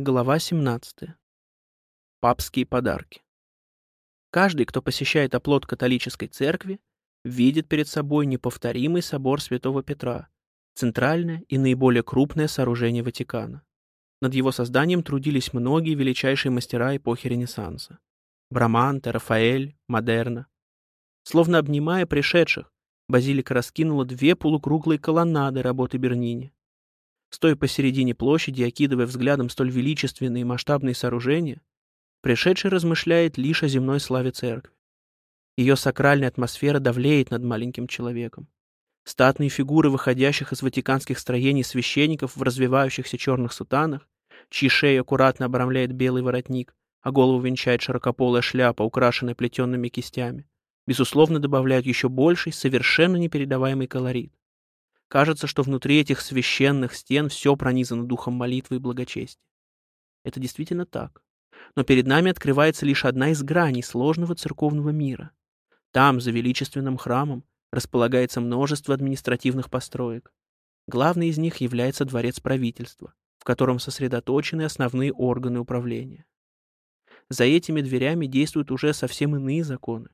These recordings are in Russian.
Глава 17. Папские подарки. Каждый, кто посещает оплот католической церкви, видит перед собой неповторимый собор Святого Петра, центральное и наиболее крупное сооружение Ватикана. Над его созданием трудились многие величайшие мастера эпохи Ренессанса. Браманте, Рафаэль, Модерна. Словно обнимая пришедших, базилика раскинула две полукруглые колоннады работы Бернини. Стоя посередине площади, окидывая взглядом столь величественные и масштабные сооружения, пришедший размышляет лишь о земной славе церкви. Ее сакральная атмосфера давлеет над маленьким человеком. Статные фигуры выходящих из ватиканских строений священников в развивающихся черных сутанах, чьи шеи аккуратно обрамляет белый воротник, а голову венчает широкополая шляпа, украшенная плетенными кистями, безусловно добавляют еще больший, совершенно непередаваемый колорит. Кажется, что внутри этих священных стен все пронизано духом молитвы и благочестия. Это действительно так. Но перед нами открывается лишь одна из граней сложного церковного мира. Там, за величественным храмом, располагается множество административных построек. Главный из них является дворец правительства, в котором сосредоточены основные органы управления. За этими дверями действуют уже совсем иные законы.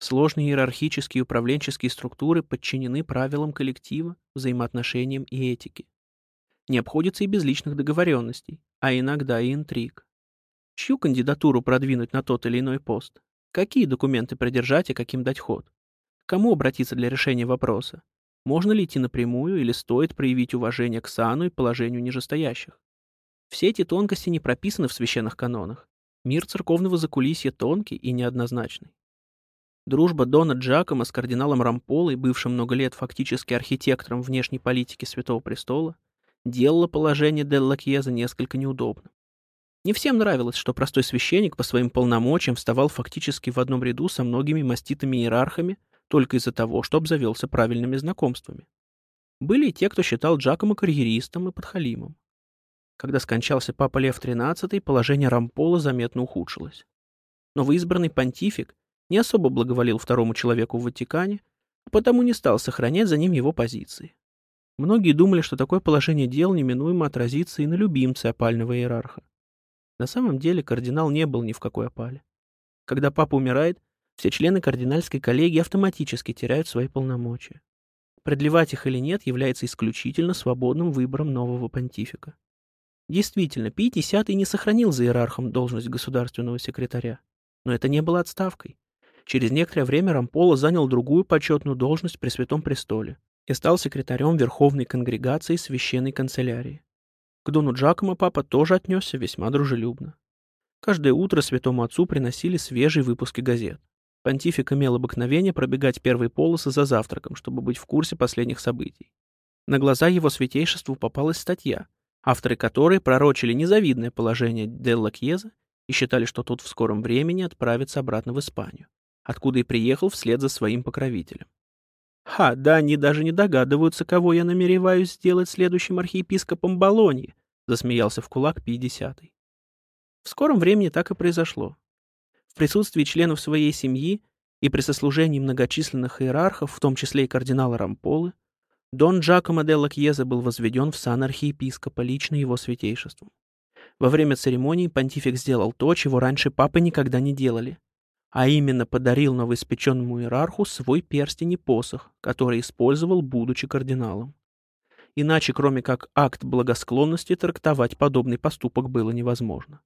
Сложные иерархические управленческие структуры подчинены правилам коллектива, взаимоотношениям и этике. Не обходится и без личных договоренностей, а иногда и интриг. Чью кандидатуру продвинуть на тот или иной пост? Какие документы придержать и каким дать ход? К кому обратиться для решения вопроса? Можно ли идти напрямую или стоит проявить уважение к сану и положению нижестоящих? Все эти тонкости не прописаны в священных канонах. Мир церковного закулисья тонкий и неоднозначный. Дружба Дона Джакома с кардиналом Рамполой, бывшим много лет фактически архитектором внешней политики Святого Престола, делала положение Делла Кьеза несколько неудобным. Не всем нравилось, что простой священник по своим полномочиям вставал фактически в одном ряду со многими маститыми иерархами только из-за того, что обзавелся правильными знакомствами. Были и те, кто считал Джакома карьеристом и подхалимом. Когда скончался папа Лев XIII, положение Рампола заметно ухудшилось. Новоизбранный понтифик не особо благоволил второму человеку в Ватикане, а потому не стал сохранять за ним его позиции. Многие думали, что такое положение дел неминуемо отразится и на любимце опального иерарха. На самом деле кардинал не был ни в какой опале. Когда папа умирает, все члены кардинальской коллегии автоматически теряют свои полномочия. Продлевать их или нет является исключительно свободным выбором нового понтифика. Действительно, Пий X не сохранил за иерархом должность государственного секретаря, но это не было отставкой. Через некоторое время Рампола занял другую почетную должность при Святом Престоле и стал секретарем Верховной Конгрегации Священной Канцелярии. К Дону Джакомо папа тоже отнесся весьма дружелюбно. Каждое утро святому отцу приносили свежие выпуски газет. Понтифик имел обыкновение пробегать первые полосы за завтраком, чтобы быть в курсе последних событий. На глаза его святейшеству попалась статья, авторы которой пророчили незавидное положение Делла Кьеза и считали, что тот в скором времени отправится обратно в Испанию откуда и приехал вслед за своим покровителем. Ха, да они даже не догадываются, кого я намереваюсь сделать следующим архиепископом Болоньи, засмеялся в кулак Пятидесятый. В скором времени так и произошло. В присутствии членов своей семьи и при сослужении многочисленных иерархов, в том числе и кардинала Рамполы, Дон Джакомо де Лакьеза был возведен в сан архиепископа лично его святейшеством. Во время церемонии понтифик сделал то, чего раньше папы никогда не делали а именно подарил новоиспеченному иерарху свой перстень и посох, который использовал, будучи кардиналом. Иначе, кроме как акт благосклонности, трактовать подобный поступок было невозможно.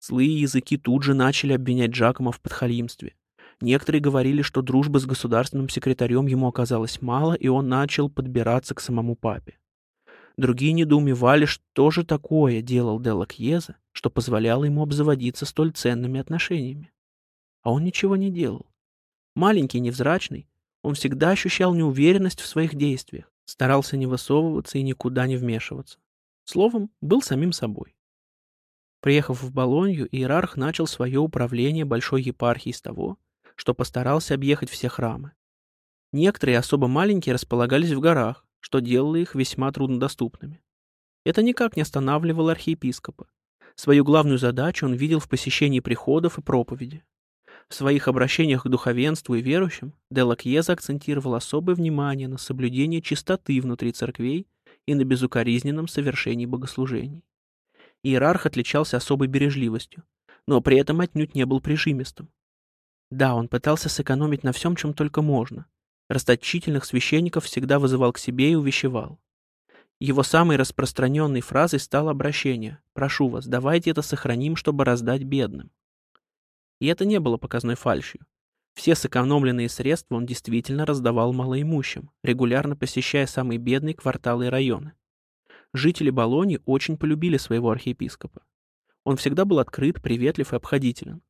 Злые языки тут же начали обвинять Джакома в подхалимстве. Некоторые говорили, что дружбы с государственным секретарем ему оказалось мало, и он начал подбираться к самому папе. Другие недоумевали, что же такое делал Делла Кьеза, что позволяло ему обзаводиться столь ценными отношениями а он ничего не делал. Маленький, невзрачный, он всегда ощущал неуверенность в своих действиях, старался не высовываться и никуда не вмешиваться. Словом, был самим собой. Приехав в Болонью, иерарх начал свое управление большой епархией с того, что постарался объехать все храмы. Некоторые, особо маленькие, располагались в горах, что делало их весьма труднодоступными. Это никак не останавливало архиепископа. Свою главную задачу он видел в посещении приходов и проповеди. В своих обращениях к духовенству и верующим Делакьеза акцентировал особое внимание на соблюдении чистоты внутри церквей и на безукоризненном совершении богослужений. Иерарх отличался особой бережливостью, но при этом отнюдь не был прижимистым. Да, он пытался сэкономить на всем, чем только можно. Расточительных священников всегда вызывал к себе и увещевал. Его самой распространенной фразой стало обращение «Прошу вас, давайте это сохраним, чтобы раздать бедным». И это не было показной фальшью. Все сэкономленные средства он действительно раздавал малоимущим, регулярно посещая самые бедные кварталы и районы. Жители Болони очень полюбили своего архиепископа. Он всегда был открыт, приветлив и обходителен.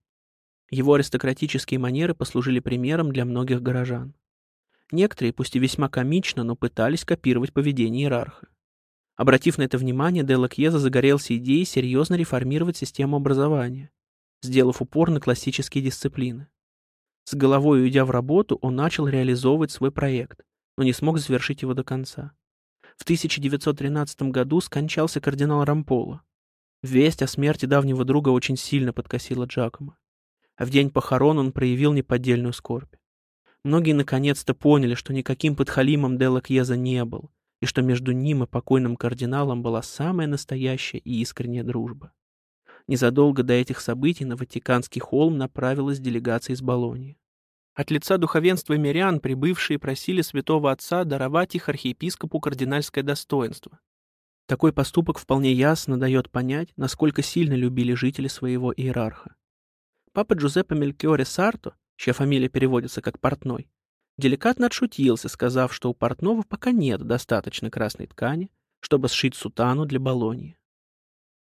Его аристократические манеры послужили примером для многих горожан. Некоторые, пусть и весьма комично, но пытались копировать поведение иерарха. Обратив на это внимание, Делла Кьеза загорелся идеей серьезно реформировать систему образования, сделав упор на классические дисциплины. С головой уйдя в работу, он начал реализовывать свой проект, но не смог завершить его до конца. В 1913 году скончался кардинал Рамполо. Весть о смерти давнего друга очень сильно подкосила Джакома. А в день похорон он проявил неподдельную скорбь. Многие наконец-то поняли, что никаким подхалимом Делла Кьеза не был, и что между ним и покойным кардиналом была самая настоящая и искренняя дружба. Незадолго до этих событий на Ватиканский холм направилась делегация из Болонии. От лица духовенства мирян прибывшие просили святого отца даровать их архиепископу кардинальское достоинство. Такой поступок вполне ясно дает понять, насколько сильно любили жители своего иерарха. Папа Джузеппе Мелькиоре Сарто, чья фамилия переводится как «портной», Деликатно отшутился, сказав, что у портного пока нет достаточно красной ткани, чтобы сшить сутану для Болонии.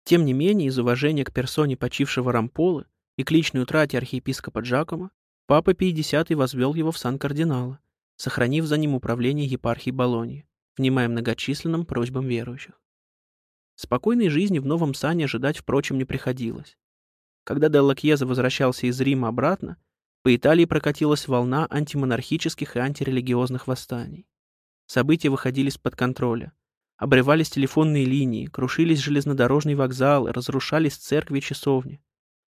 Тем не менее, из уважения к персоне почившего Рамполы и к личной утрате архиепископа Джакома, папа Пий X возвел его в сан кардинала, сохранив за ним управление епархией Болонии, внимая многочисленным просьбам верующих. Спокойной жизни в новом сане ожидать, впрочем, не приходилось. Когда Делла Кьеза возвращался из Рима обратно, по Италии прокатилась волна антимонархических и антирелигиозных восстаний. События выходили из-под контроля. Обрывались телефонные линии, крушились железнодорожные вокзалы, разрушались церкви и часовни.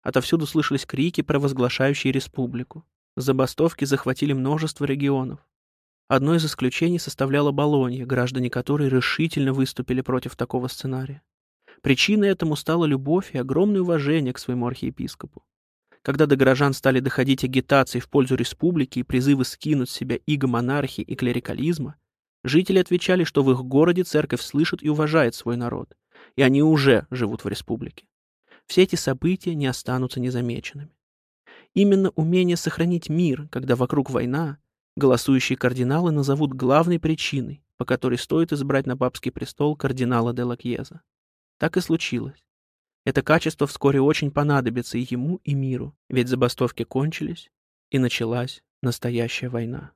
Отовсюду слышались крики, провозглашающие республику. Забастовки захватили множество регионов. Одно из исключений составляла Болонья, граждане которой решительно выступили против такого сценария. Причиной этому стала любовь и огромное уважение к своему архиепископу. Когда до горожан стали доходить агитации в пользу республики и призывы скинуть с себя иго монархии и клерикализма, жители отвечали, что в их городе церковь слышит и уважает свой народ, и они уже живут в республике. Все эти события не останутся незамеченными. Именно умение сохранить мир, когда вокруг война, голосующие кардиналы назовут главной причиной, по которой стоит избрать на папский престол кардинала де Лакьеза. Так и случилось. Это качество вскоре очень понадобится и ему, и миру, ведь забастовки кончились, и началась настоящая война.